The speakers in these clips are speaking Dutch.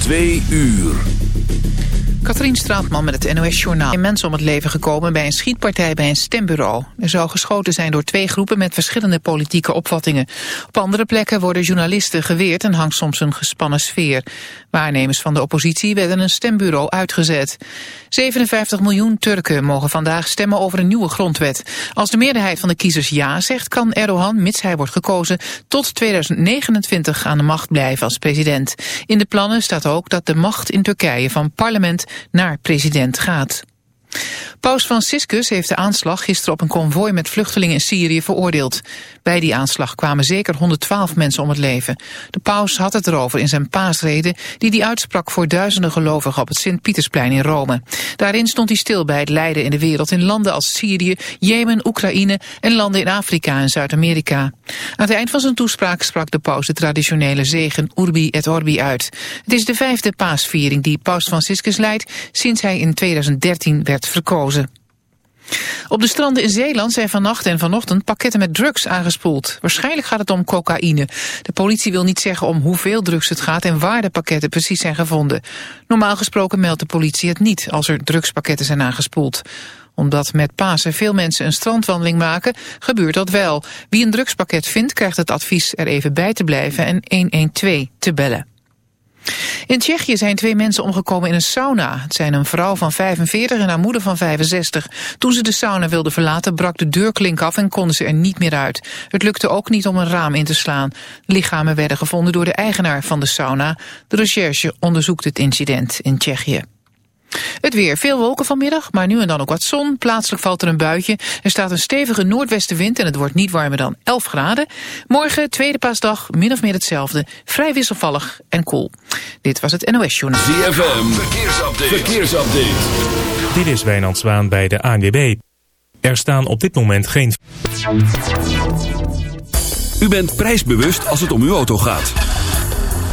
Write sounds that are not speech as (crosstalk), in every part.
Twee uur. Katrien Straatman met het NOS-journaal. Een mensen om het leven gekomen bij een schietpartij bij een stembureau. Er zou geschoten zijn door twee groepen met verschillende politieke opvattingen. Op andere plekken worden journalisten geweerd en hangt soms een gespannen sfeer. Waarnemers van de oppositie werden een stembureau uitgezet. 57 miljoen Turken mogen vandaag stemmen over een nieuwe grondwet. Als de meerderheid van de kiezers ja zegt, kan Erdogan, mits hij wordt gekozen, tot 2029 aan de macht blijven als president. In de plannen staat ook dat de macht in Turkije van parlement naar president gaat. Paus Franciscus heeft de aanslag gisteren op een konvooi met vluchtelingen in Syrië veroordeeld. Bij die aanslag kwamen zeker 112 mensen om het leven. De paus had het erover in zijn paasrede die hij uitsprak voor duizenden gelovigen op het Sint-Pietersplein in Rome. Daarin stond hij stil bij het lijden in de wereld in landen als Syrië, Jemen, Oekraïne en landen in Afrika en Zuid-Amerika. Aan het eind van zijn toespraak sprak de paus de traditionele zegen Urbi et Orbi uit. Het is de vijfde paasviering die paus Franciscus leidt sinds hij in 2013 werd verkozen. Op de stranden in Zeeland zijn vannacht en vanochtend pakketten met drugs aangespoeld. Waarschijnlijk gaat het om cocaïne. De politie wil niet zeggen om hoeveel drugs het gaat en waar de pakketten precies zijn gevonden. Normaal gesproken meldt de politie het niet als er drugspakketten zijn aangespoeld omdat met Pasen veel mensen een strandwandeling maken, gebeurt dat wel. Wie een drugspakket vindt, krijgt het advies er even bij te blijven en 112 te bellen. In Tsjechië zijn twee mensen omgekomen in een sauna. Het zijn een vrouw van 45 en haar moeder van 65. Toen ze de sauna wilden verlaten brak de deurklink af en konden ze er niet meer uit. Het lukte ook niet om een raam in te slaan. Lichamen werden gevonden door de eigenaar van de sauna. De recherche onderzoekt het incident in Tsjechië. Het weer. Veel wolken vanmiddag, maar nu en dan ook wat zon. Plaatselijk valt er een buitje. Er staat een stevige noordwestenwind en het wordt niet warmer dan 11 graden. Morgen, tweede paasdag, min of meer hetzelfde. Vrij wisselvallig en koel. Dit was het NOS Journal. ZFM. Verkeersupdate. Verkeersupdate. Dit is Wijnand Zwaan bij de ANWB. Er staan op dit moment geen... U bent prijsbewust als het om uw auto gaat.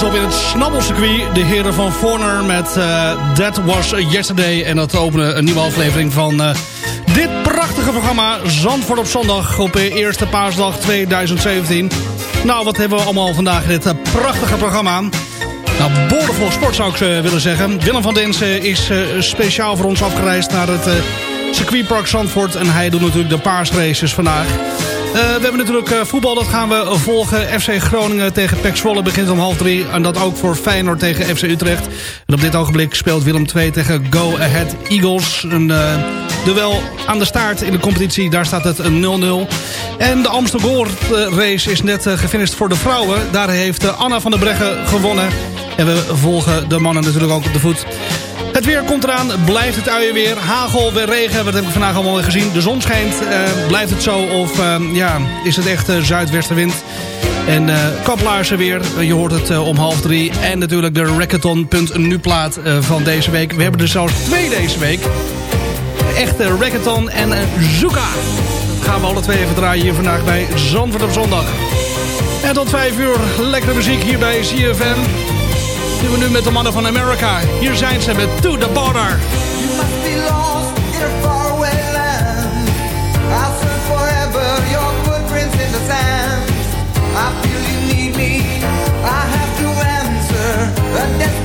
Steeds op in het snabbelcircuit. De heren van Forner met uh, That Was Yesterday. En dat openen een nieuwe aflevering van uh, dit prachtige programma Zandvoort op zondag op de eerste paasdag 2017. Nou, wat hebben we allemaal vandaag in dit prachtige programma? Nou, boordevol sport zou ik willen zeggen. Willem van Densen is speciaal voor ons afgereisd naar het circuitpark Zandvoort. En hij doet natuurlijk de paasraces vandaag. Uh, we hebben natuurlijk uh, voetbal, dat gaan we volgen. FC Groningen tegen PEC Zwolle begint om half drie. En dat ook voor Feyenoord tegen FC Utrecht. En op dit ogenblik speelt Willem II tegen Go Ahead Eagles. Een uh, duel aan de staart in de competitie. Daar staat het 0-0. En de Amsterdam Gold race is net gefinished voor de vrouwen. Daar heeft Anna van der Breggen gewonnen. En we volgen de mannen natuurlijk ook op de voet. Het weer komt eraan, blijft het uien weer. Hagel, weer regen, wat heb ik vandaag allemaal gezien. De zon schijnt, uh, blijft het zo of uh, ja, is het echt uh, zuidwestenwind. En uh, kaplaarzen weer, je hoort het om half drie. En natuurlijk de Rackathon.nu plaat van deze week. We hebben er zelfs twee deze week. Echte Rackathon en Zuka. Dat gaan we alle twee even draaien hier vandaag bij Zandvoort op zondag. En tot vijf uur lekkere muziek hier bij CFM. Doen we nu met de mannen van America. Hier zijn ze met To The Border. I feel you need me. I have to answer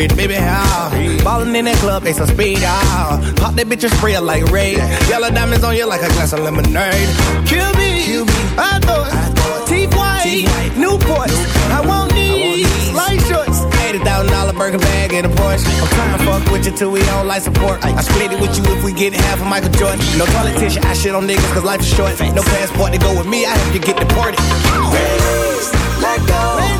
bread with some red, baby, how? Ballin' in that club, they some speed, ah. Pop that bitch and spray it like raid. Yellow diamonds on you like a glass of lemonade. Kill me, Kill me. I thought, teeth white, Newports. I want these, light shorts. $80,000 burger bag in a Porsche. I'm trying to fuck with you till we don't like support. I split it with you if we get half of Michael Jordan. No politician, I shit on niggas cause life is short. No passport to go with me, I help you get deported. Let go,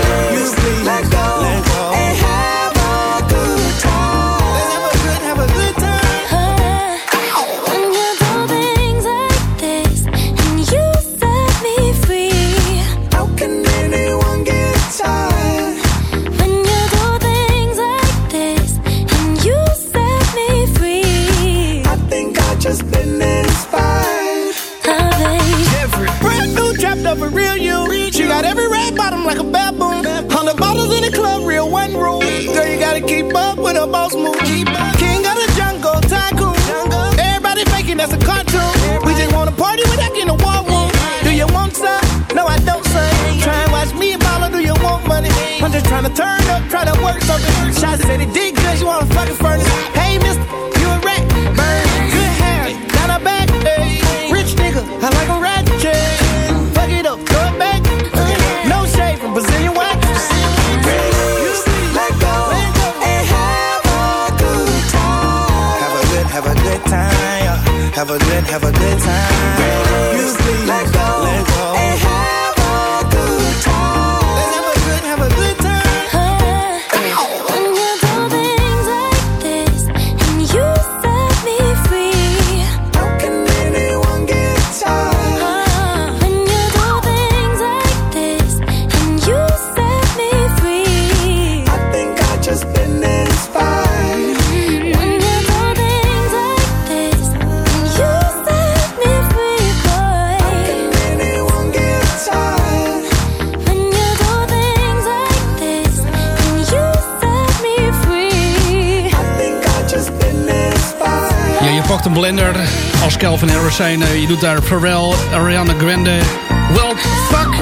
Als Calvin Harris zijn. eh, je doet daar Pharrell, Ariana Grande, Well Fuck.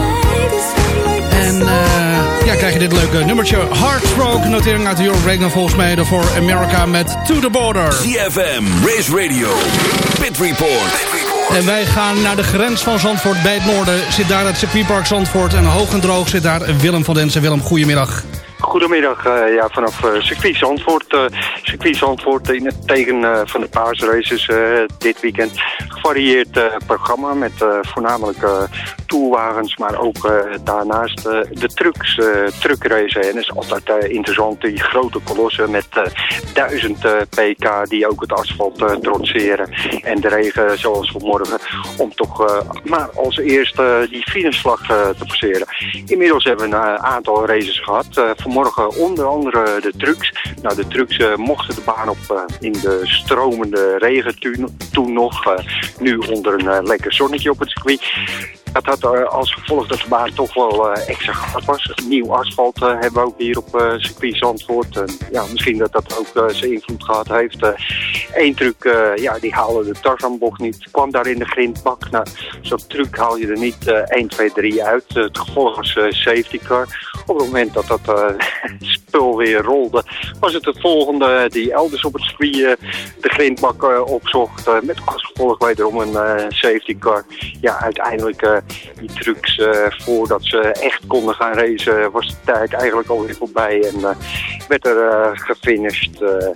En eh, ja, krijg je dit leuke nummertje. Heartstroke, notering uit de Euro volgens mij. Voor America met To The Border. ZFM, Race Radio, Pit Report. En wij gaan naar de grens van Zandvoort bij het noorden. Zit daar het circuitpark Zandvoort. En hoog en droog zit daar Willem van Densen. Willem, goedemiddag. Goedemiddag, eh, ja, vanaf uh, circuit Zandvoort. eh circuit in het teken van de paasraces dit weekend. Gevarieerd programma met voornamelijk tourwagens, maar ook daarnaast de trucks, truckracen. En dat is altijd interessant, die grote kolossen met eh 1000 eh, pk die ook het asfalt trotseren. En de regen zoals vanmorgen, om toch maar als eerste die finishvlag te passeren. Inmiddels hebben we een aantal races gehad. Eh, vanmorgen onder andere de trucks. Nou, de trucks eh, mochten de baan op eh, in de stromende regen toen, toen nog. eh, nu onder een lekker zonnetje op het circuit. Dat had eh, als gevolg dat de baan toch wel eh, extra glad was. Nieuw asfalt eh, hebben we ook hier op circuit Zandvoort. En ja, misschien dat dat ook zijn invloed gehad heeft. Eén truc, ja, die haalde de Tarzanbocht niet. Kwam daar in de grindbak. Nou, zo'n truc haal je er niet eh 1, 2, 3 uit. Het gevolg was safety car. Op het moment dat dat (laughs) spul weer rolde, was het het volgende die elders op het circuit de grindbak opzocht. met als gevolg wederom een safety car. Ja, uiteindelijk die trucs eh, voordat ze echt konden gaan racen, was de tijd eigenlijk alweer voorbij. En eh, werd er eh, gefinished. eh,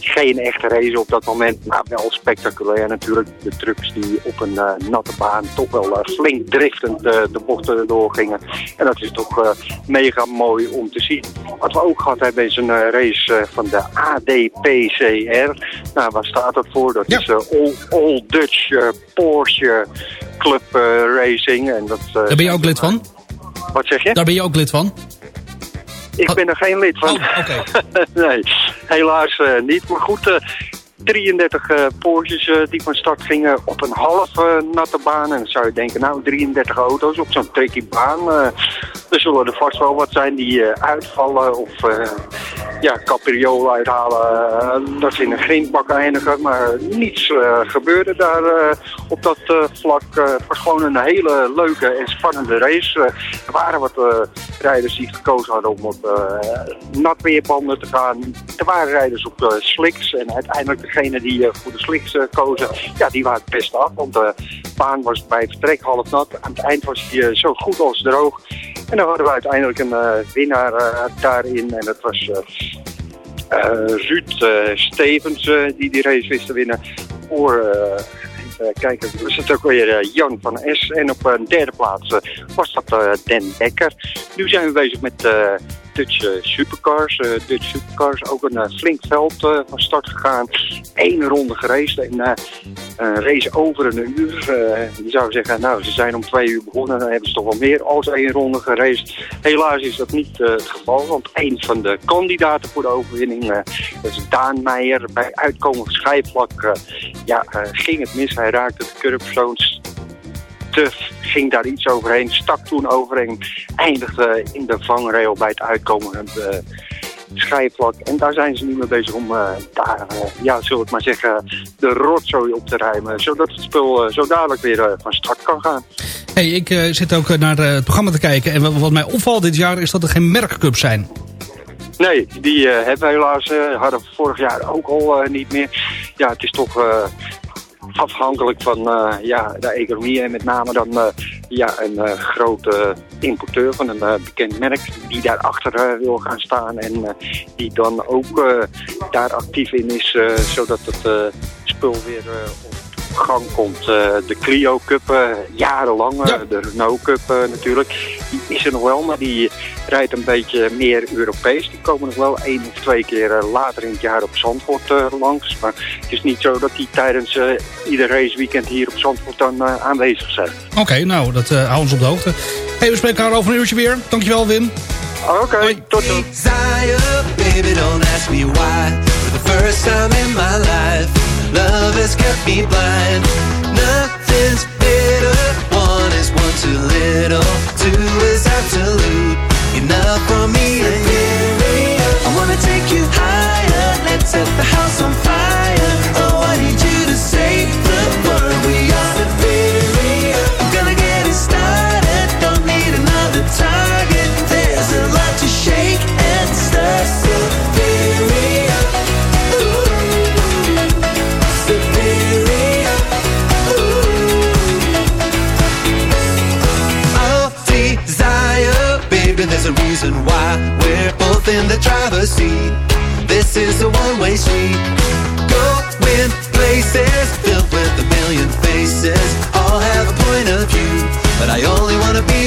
geen echte race op dat moment, maar wel spectaculair natuurlijk. De trucks die op een eh, natte baan toch wel eh, flink driftend eh, de bochten doorgingen. En dat is toch eh, mega mooi om te zien. Wat we ook gehad hebben is een eh, race eh, van de ADPCR. Nou, waar staat dat voor? Dat Ja. is eh, All, All Dutch eh, Porsche Club eh, Racing. En dat, eh, Daar ben je ook lid van? Wat zeg je? Daar ben je ook lid van? Ik ben er geen lid van. Oh, oké. (laughs) nee, helaas eh, niet. Maar goed, 33 eh Porsches eh, die van start gingen op een half eh, natte baan. En dan zou je denken, nou 33 auto's op zo'n tricky baan. er zullen er vast wel wat zijn die uitvallen of ja, capriolen uithalen. dat ze in een grindbak eindigen. Maar niets gebeurde daar op dat vlak. Het was gewoon een hele leuke en spannende race. Er waren wat rijders die gekozen hadden om op natweerbanden te gaan. Er waren rijders op slicks. En uiteindelijk degene die eh, voor de slicks eh, kozen, ja, die waren het beste af. Want de baan was bij vertrek half nat. Aan het eind was eh, zo goed als droog. En dan hadden we uiteindelijk een eh, winnaar eh, daarin. En dat was eh eh, Ruud eh, Stevens eh, die die race wist te winnen. Voor, eh, even kijken, was het ook weer eh, Jan van S. En op een derde plaats eh, was dat eh Den Dekker. Nu zijn we bezig met eh Dutch eh, Supercars. eh, Dutch Supercars, ook een eh, flink veld van start gegaan. Eén ronde geraced en een race over een uur. Je zou zeggen, nou, ze zijn om twee uur begonnen. Dan hebben ze toch wel meer als één ronde geraced. Helaas is dat niet het geval, want een van de kandidaten voor de overwinning, dat is Daan Meijer. Bij uitkomend schijfvlak ja, ging het mis. Hij raakte de curbstones te, ging daar iets overheen, stak toen overheen, eindigde in de vangrail bij het uitkomende schijfvlak. En daar zijn ze nu mee bezig om eh, daar, eh, ja, zullen we het maar zeggen, de rotzooi op te ruimen. Zodat het spul eh, zo dadelijk weer eh, van start kan gaan. Hey, ik eh, zit ook eh, naar eh, het programma te kijken. En wat, mij opvalt dit jaar is dat er geen merkcups zijn. Nee, die eh, hebben we helaas, eh, hadden we vorig jaar ook al eh, niet meer. Ja, het is toch eh, afhankelijk van eh, ja, de economie en met name dan eh, ja, een eh, grote importeur van een bekend merk die daarachter wil gaan staan en die dan ook daar actief in is, zodat het spul weer op gang komt. Eh, de Clio Cup, eh, jarenlang, eh, Ja. de Renault Cup eh, natuurlijk, die is er nog wel, maar die rijdt een beetje meer Europees. Die komen nog wel één of twee keer later in het jaar op Zandvoort langs. Maar het is niet zo dat die tijdens eh, ieder raceweekend hier op Zandvoort dan aanwezig zijn. Oké, nou, dat eh hou ons op de hoogte. Hey, we spreken elkaar over een uurtje weer. Dankjewel, Wim. Oké, tot dan. desire, baby, don't ask me why. For the first time in my life, love has kept me blind. Nothing's better. One is one too little, two is absolute. Enough for me and you. I wanna take you higher. Let's set the house both in the driver's seat. This is a one-way street. Going places filled with a million faces. All have a point of view, but I only wanna be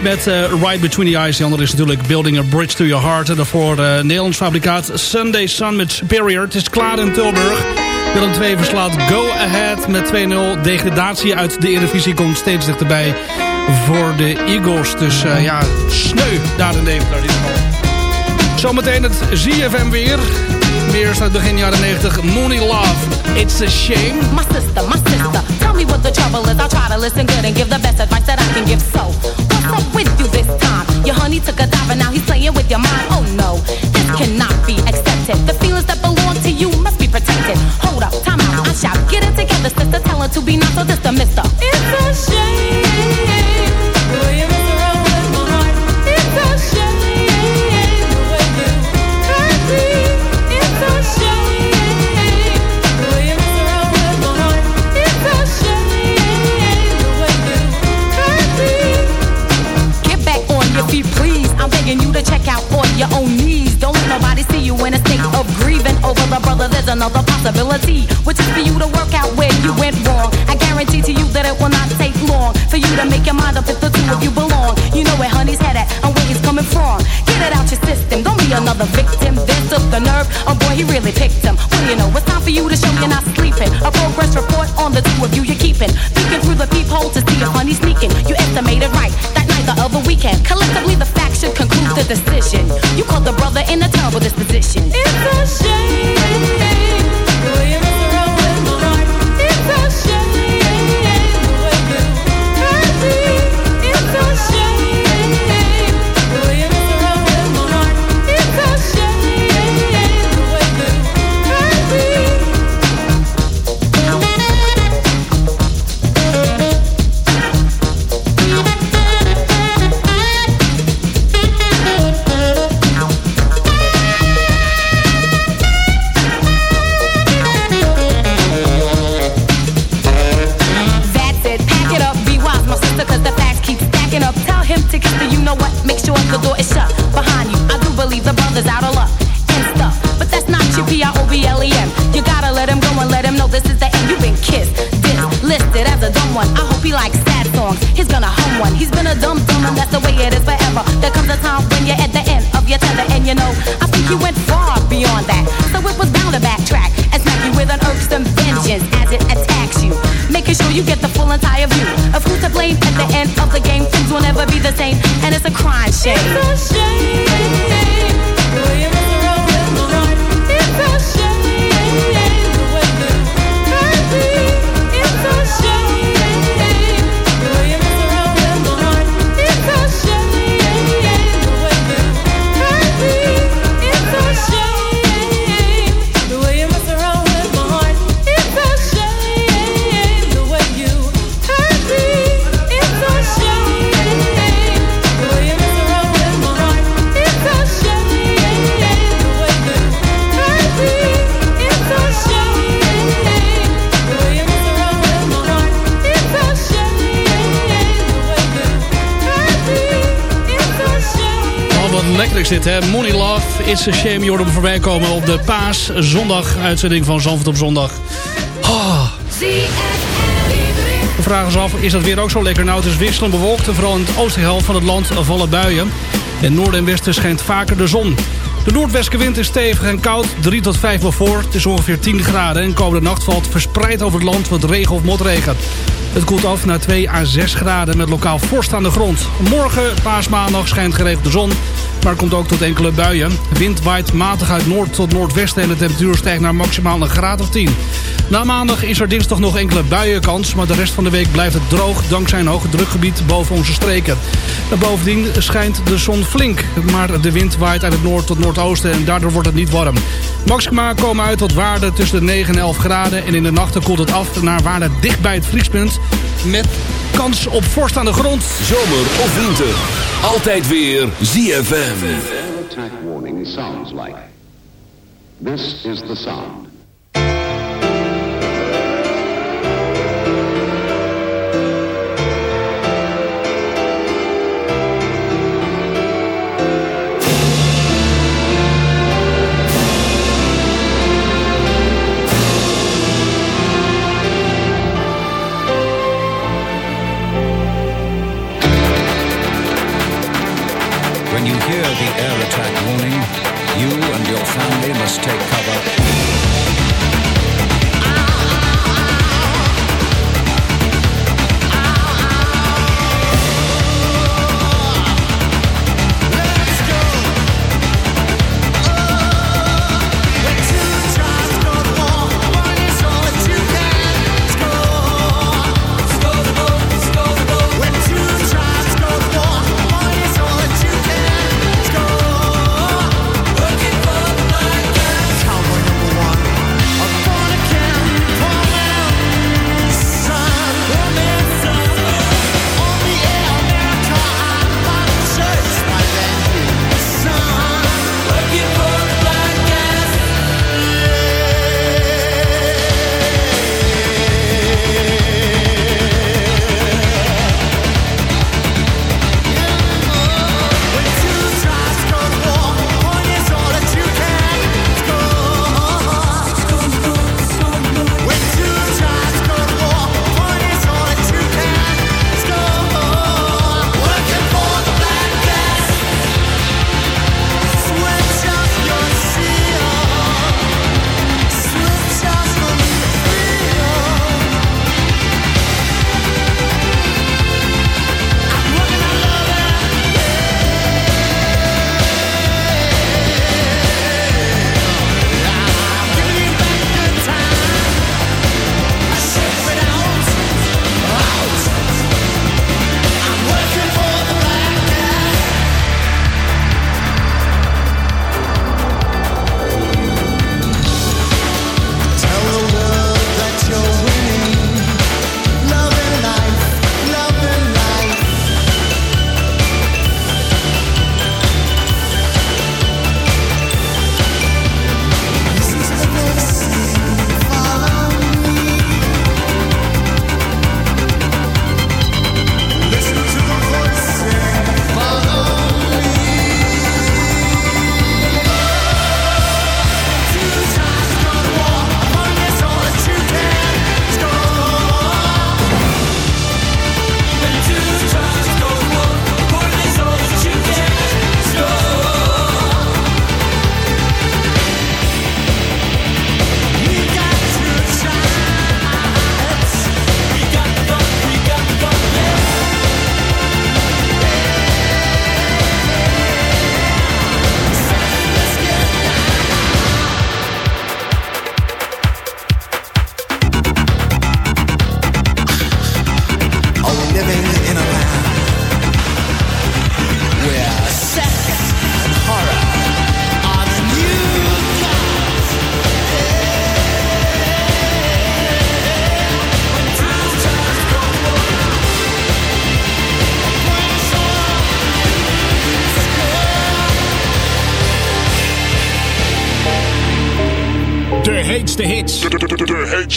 Met eh, Right Between the Eyes. Die andere is natuurlijk Building a Bridge to Your Heart. En daarvoor uh, Nederlands fabrikaat Sunday Sun met Superior. Het is klaar in Tilburg. Willem 2 verslaat Go Ahead met 2-0. Degradatie uit de Eredivisie komt steeds dichterbij voor de Eagles. Dus uh, ja, sneu daar in Deventer in. Zometeen het ZFM weer. Meer uit begin jaren 90. Mooney Love, It's a Shame. My sister, my sister, tell me what the trouble is. I'll try to listen good and give the best advice that I can give. So, what's up with you this time? Your honey took a dive and now he's playing with your mind. Oh no, this cannot be accepted. The feelings that belong to you must be protected. Hold up, time out, I shout. Get it together, sister. Tell her to be not so a mister. It's a shame. Your own knees. Don't let nobody see you in a state of grieving over the brother. There's another possibility, which is for you to work out where you went wrong. I guarantee to you that it will not take long for you to make your mind up if the two of you belong. You know where honey's head at and where he's coming from. Get it out your system. Don't be another victim. This took the nerve. Oh boy, he really picked him. Do you know? It's time for you to show you're not sleeping. A progress report on the two of you you're keeping. Peeking through the peephole to see if honey's sneaking. You estimated right that night the other weekend. Collectively, the decision. You called the brother in a terrible disposition. It's a shame. Shame. Is? Money Love, It's a Shame. Je hem voorbij komen op de Paas Zondag uitzending van Zandvoort op zondag. Oh. We vragen ons af, is dat weer ook zo lekker? Nou, het is wisselend bewolkt vooral in het oostenhelft van het land vallen buien. In noorden en westen schijnt vaker de zon. De noordwestenwind is stevig en koud, 3 tot 5 voor. Het is ongeveer 10 graden en komende nacht valt verspreid over het land wat regen of motregen. Het koelt af naar 2 à 6 graden met lokaal vorst aan de grond. Morgen, paasmaandag, schijnt geregeld de zon. Maar komt ook tot enkele buien. Wind waait matig uit noord tot noordwesten en de temperatuur stijgt naar maximaal een graad of 10. Na maandag is er dinsdag nog enkele buienkans, maar de rest van de week blijft het droog dankzij een hoge drukgebied boven onze streken. En bovendien schijnt de zon flink, maar de wind waait uit het noord tot noordoosten en daardoor wordt het niet warm. Maxima komen uit tot waarden tussen de 9 en 11 graden en in de nachten koelt het af naar waarden dicht bij het vriespunt met kans op vorst aan de grond. Zomer of winter. Altijd weer ZFM. Air attack warning sounds like. This is the sound. the air attack warning, you and your family must take cover.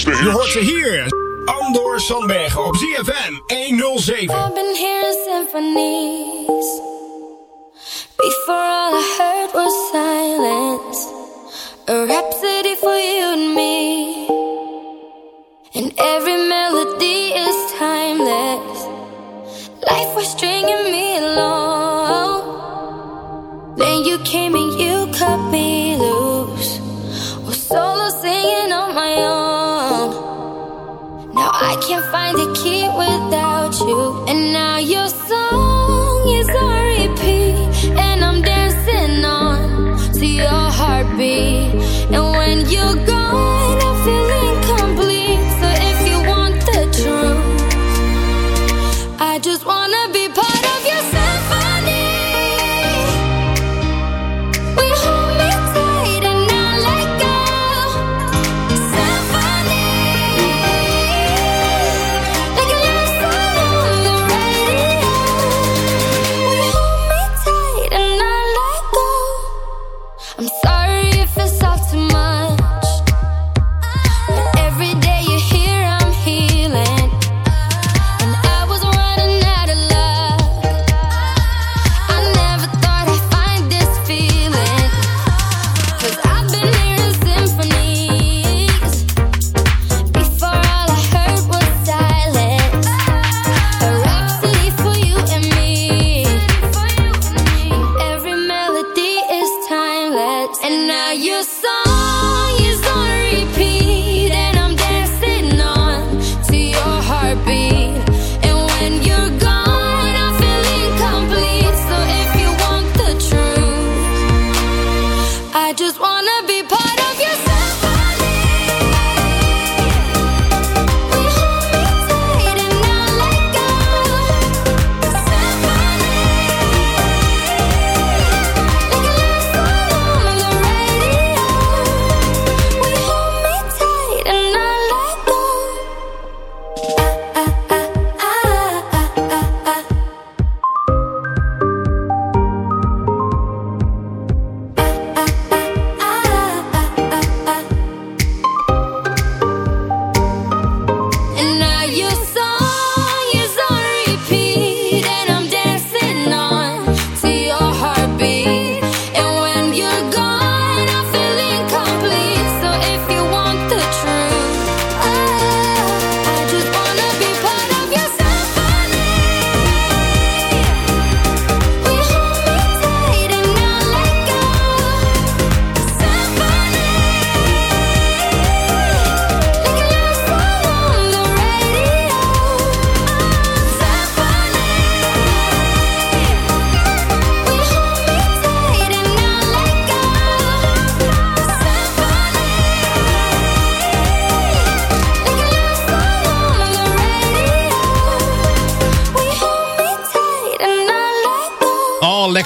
Je hoort ze hier. Andor Sandbergen op ZFM 107.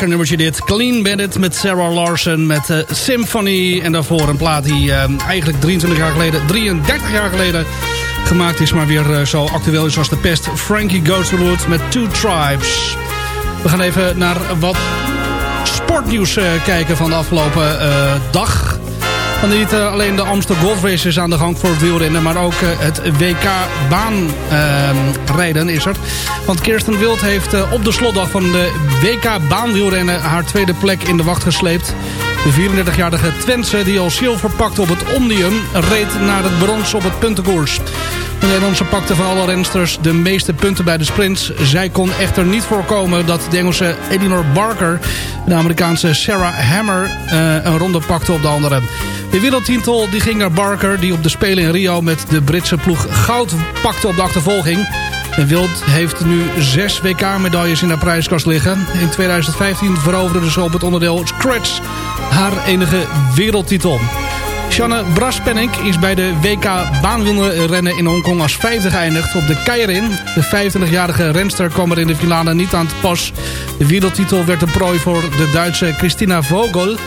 Lekker nummertje dit. Clean Bandit met Sarah Larson met uh, Symphony. En daarvoor een plaat die uh, eigenlijk 23 jaar geleden, 33 jaar geleden gemaakt is. Maar weer uh, zo actueel is als de pest. Frankie Goes to the Woods met Two Tribes. We gaan even naar wat sportnieuws kijken van de afgelopen dag. Want niet alleen de Amsterdam Golf Race is aan de gang voor wielrennen... maar ook het WK baanrijden is er. Want Kirsten Wild heeft op de slotdag van de WK baanwielrennen... haar tweede plek in de wacht gesleept. De 34-jarige Twentse die al zilver pakte op het Omnium... reed naar het brons op het puntenkoers. De Nederlandse pakte van alle rensters de meeste punten bij de sprints. Zij kon echter niet voorkomen dat de Engelse Elinor Barker... de Amerikaanse Sarah Hammer uh, een ronde pakte op de andere. De wereldtitel die ging naar Barker... die op de Spelen in Rio met de Britse ploeg goud pakte op de achtervolging... En Wild heeft nu zes WK-medailles in haar prijskast liggen. In 2015 veroverde ze op het onderdeel Scratch haar enige wereldtitel. Shanne Braspenning is bij de WK baanwielrennen in Hongkong als vijfde geëindigd op de Keirin. De 25-jarige renster kwam er in de finale niet aan te pas. De wereldtitel werd een prooi voor de Duitse Christina Vogel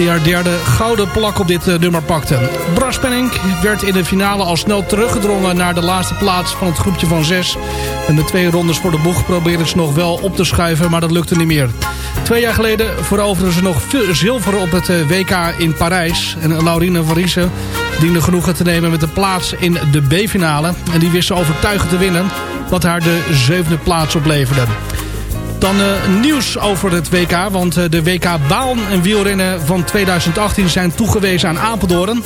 die haar derde gouden plak op dit nummer pakte. Braspenning werd in de finale al snel teruggedrongen naar de laatste plaats van het groepje van zes. En de twee rondes voor de boeg probeerden ze nog wel op te schuiven, maar dat lukte niet meer. Twee jaar geleden veroverden ze nog zilver op het WK in Parijs. En Laurine van Riesen diende genoegen te nemen met de plaats in de B-finale. En die wist ze overtuigend te winnen, wat haar de zevende plaats opleverde. Dan uh, nieuws over het WK, want uh, de WK baan en wielrennen van 2018 zijn toegewezen aan Apeldoorn.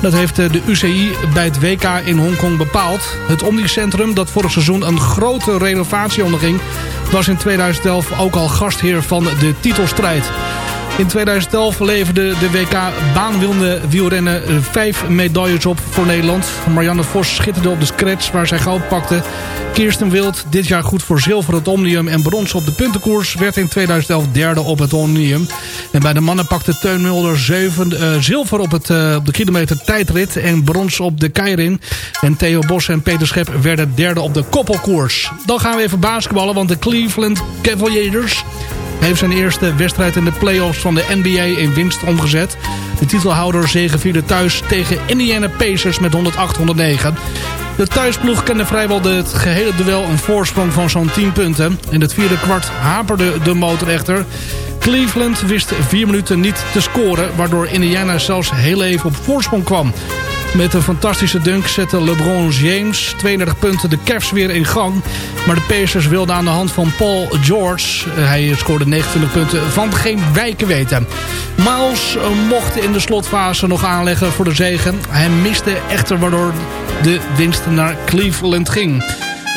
Dat heeft uh, de UCI bij het WK in Hongkong bepaald. Het Omnicentrum, dat vorig seizoen een grote renovatie onderging... was in 2011 ook al gastheer van de titelstrijd. In 2011 leverde de WK baanwilde wielrennen vijf medailles op voor Nederland. Marianne Vos schitterde op de scratch waar zij goud pakte. Kirsten Wild, dit jaar goed voor zilver het Omnium en brons op de puntenkoers... werd in 2011 derde op het Omnium. En bij de mannen pakte Teun Mulder zeven, uh, zilver op, het, uh, op de kilometer tijdrit... en brons op de Keirin. En Theo Bos en Peter Schep werden derde op de koppelkoers. Dan gaan we even basketballen, want de Cleveland Cavaliers heeft zijn eerste wedstrijd in de playoffs van de NBA in winst omgezet. De titelhouder zegevierde thuis tegen Indiana Pacers met 108-109. De thuisploeg kende vrijwel het gehele duel een voorsprong van zo'n 10 punten. In het vierde kwart haperde de motor echter. Cleveland wist vier minuten niet te scoren... waardoor Indiana zelfs heel even op voorsprong kwam. Met een fantastische dunk zette LeBron James 32 punten de Cavs weer in gang. Maar de Pacers wilden aan de hand van Paul George, hij scoorde 29 punten, van geen wijken weten. Miles mocht in de slotfase nog aanleggen voor de zegen. Hij miste echter waardoor de winst naar Cleveland ging.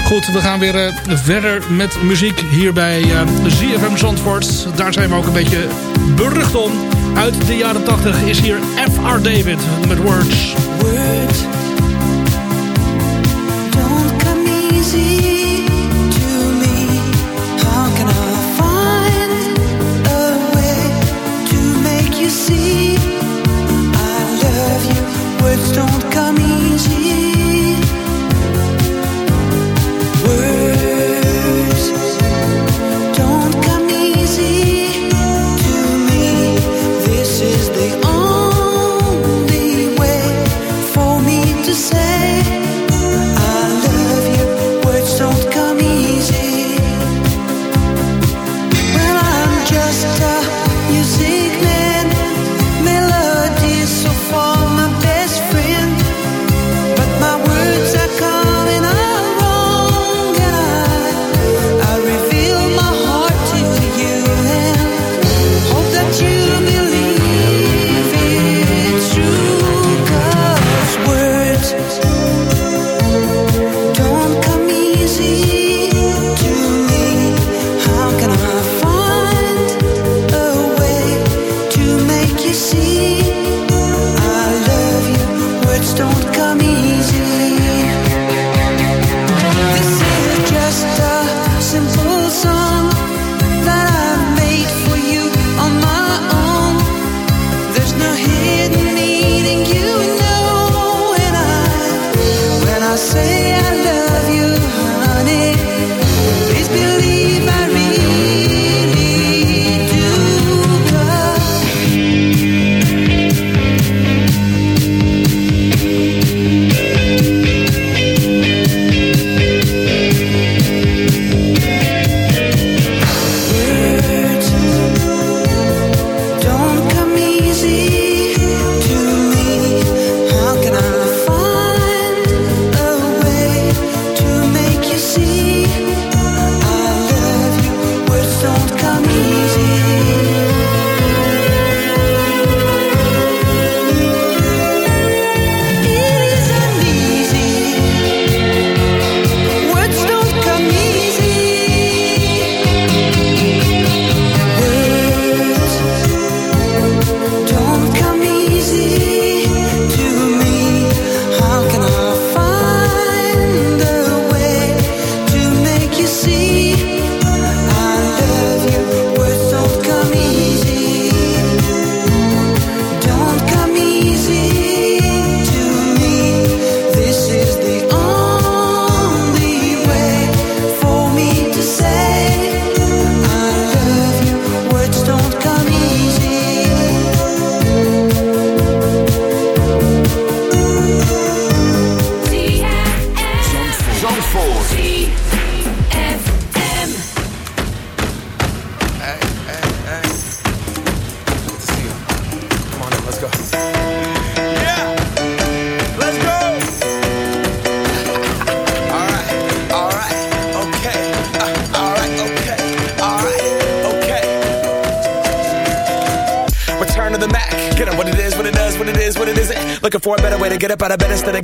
Goed, we gaan weer uh, verder met muziek hier bij ZFM Zandvoort. Daar zijn we ook een beetje berucht om. Uit de jaren 80 is hier F.R. David met Words. Words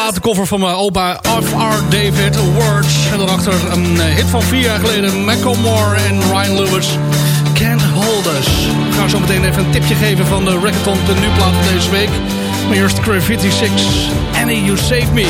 Uit de platenkoffer van mijn opa F.R. David Words. En daarachter een eh, hit van vier jaar geleden. Macklemore en Ryan Lewis. Can't Hold Us. Ik ga zo meteen even een tipje geven van de Rackathon. De nu plaat deze week. Maar eerst Gravity 6. Annie, You Save Me.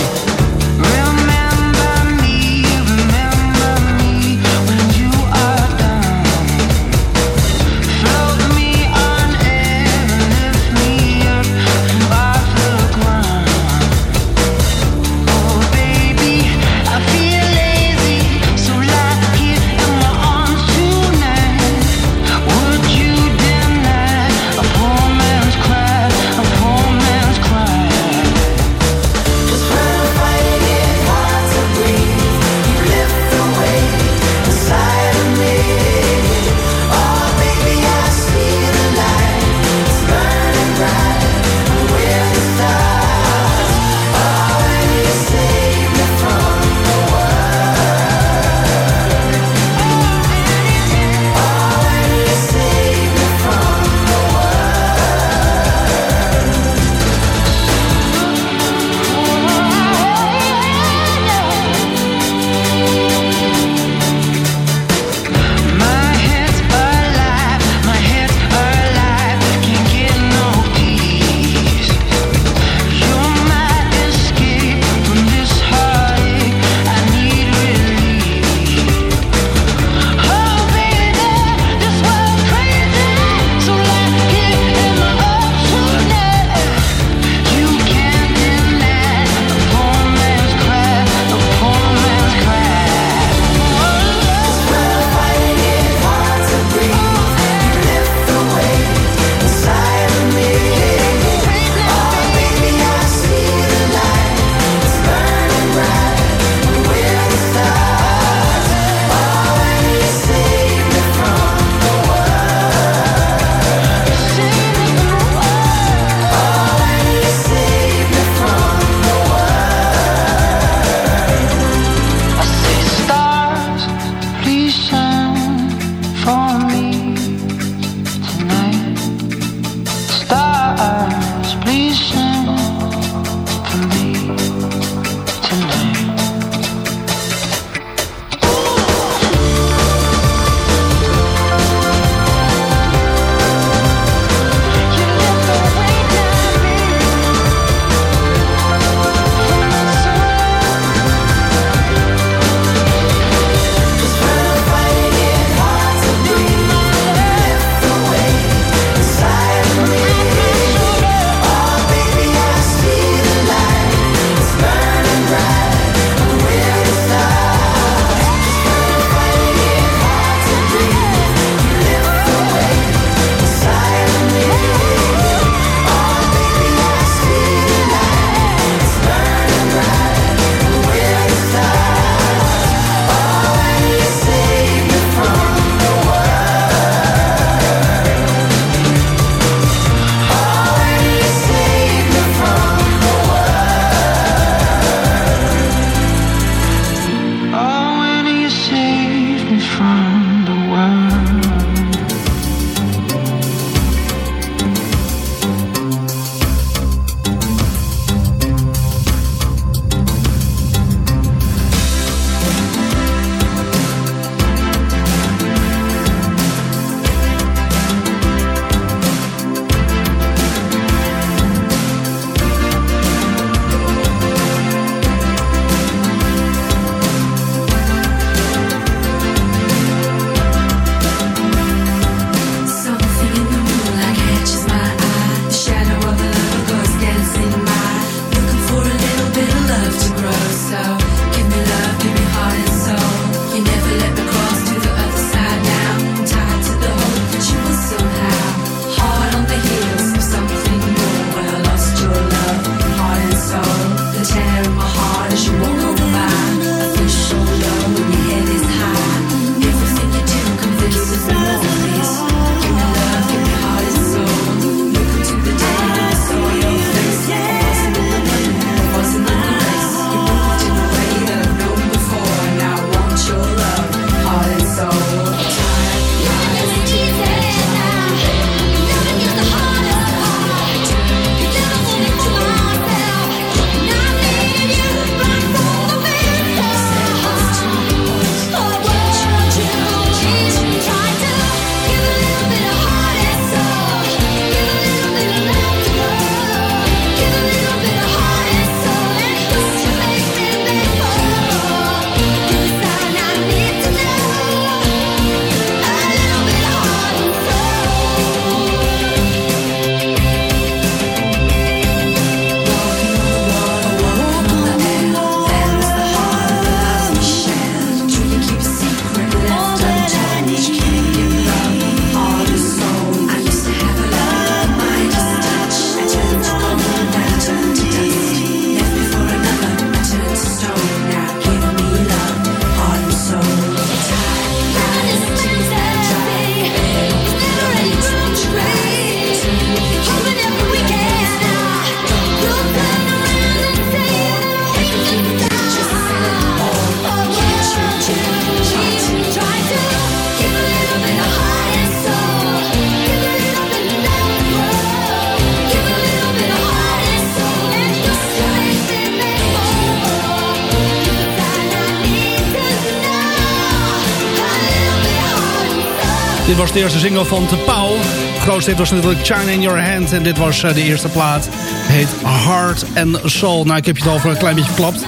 Was de eerste single van Te Pauw. Grootste hit was natuurlijk China in Your Hand. En dit was eh, de eerste plaat. Heet Heart and Soul. Nou, ik heb je het al voor een klein beetje geklapt.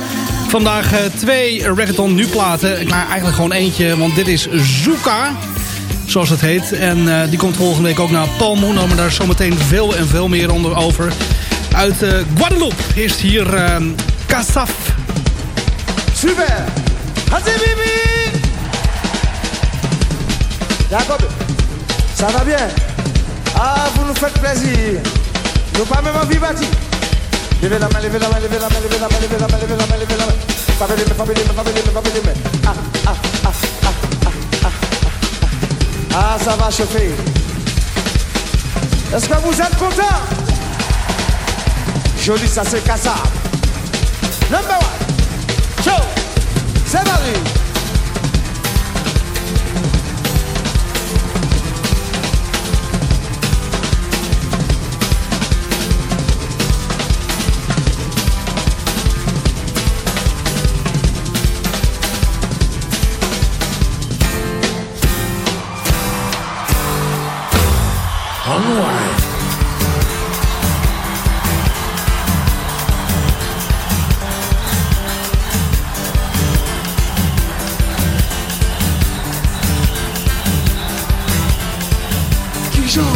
Vandaag eh, twee reggaeton nu platen. Nou, eigenlijk gewoon eentje, want dit is Zuka. Zoals het heet. En eh, die komt volgende week ook naar Palmo. Maar daar is zometeen veel en veel meer onder over. Uit Guadeloupe is hier uh, Kasaf. Super Hazibibi Jacob, ça va bien Ah, vous nous faites plaisir. Nous pas même envie bâti. Levez la main, levez la main, levez la main, levez la main, levez la main, levez la main, levez la main. Ah, ah, ah, ah, ah, ah, ah. Ah, ça va chauffer. Est-ce que vous êtes contents Joli, ça c'est Kassab. Number one. Show. C'est parti.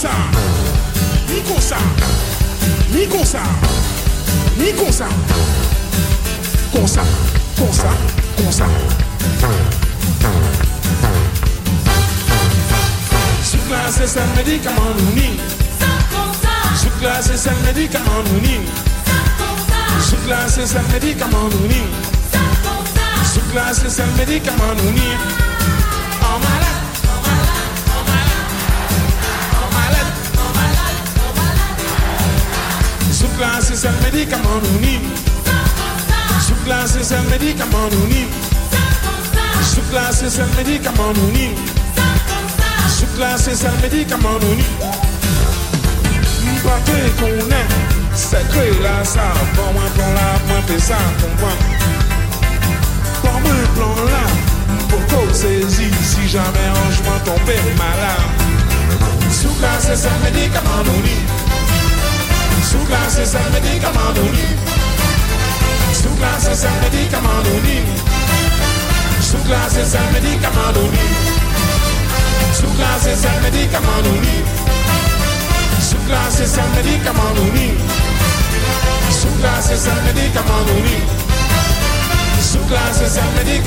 ça, ni comme ça, ni comme ça, ni comme ça, comme ça, comme ça, comme ça. Sous-classé, c'est un médicament, ni. Sous-classé, c'est un médicament, ni. Sous-classé, c'est un médicament, ni. Sous-classé, c'est un médicament, ni. glasses and medicament you need. Two glasses and medicament you need. Two glasses and medicament you need. Two glasses and medicament you need. Mpate konen, sekre la sa, bon mwen plon la, mwen pe sa konpon. Bon mwen plon la, mpoko sezi, si jamais anjman tombe malade. Sous glace, c'est un médicament nous glasses en the dick amount of need. Two glasses and the dick amount en need. Two glasses and the dick